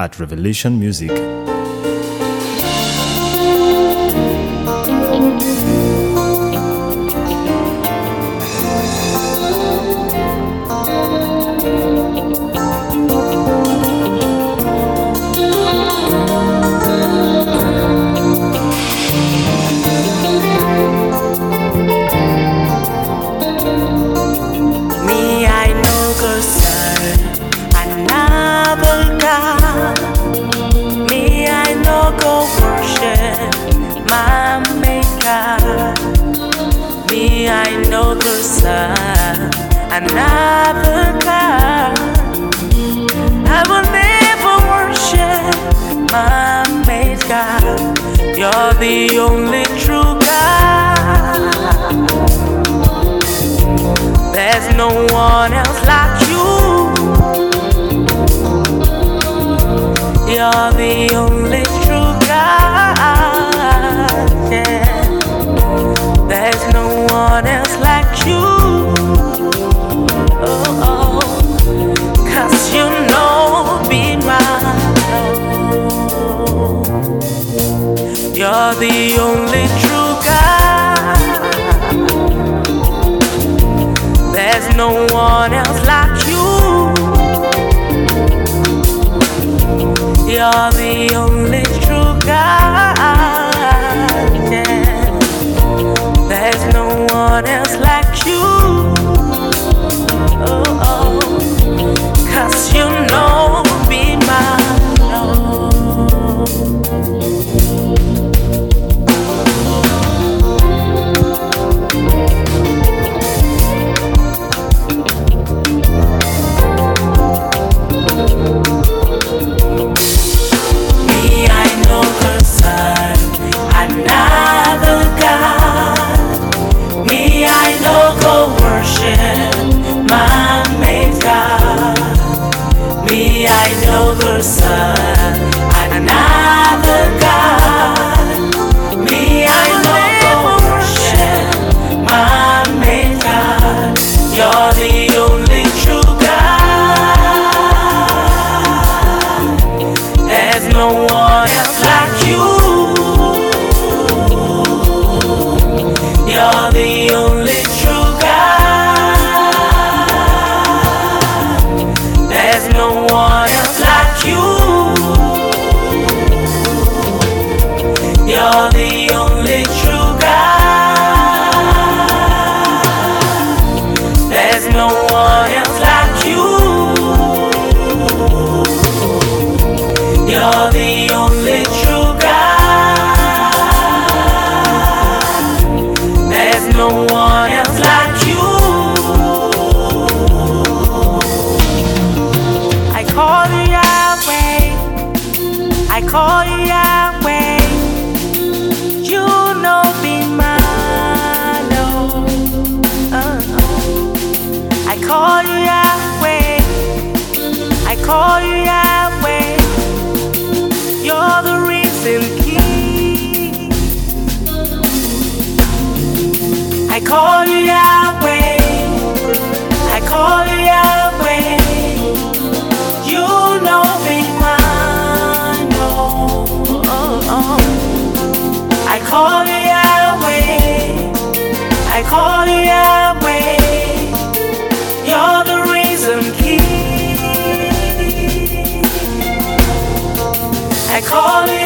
at Revelation Music. another God. I will never worship my. You're the only true God. There's no one else like you. are the only true God. There's no one else like you. You're the I call you Yahweh. You know be my Lord. Uh-huh. I call you Yahweh. I call you Yahweh. You're the reason, King. I call you Yahweh. I call you. call you Yahweh. I call you Yahweh. You're the reason, I call you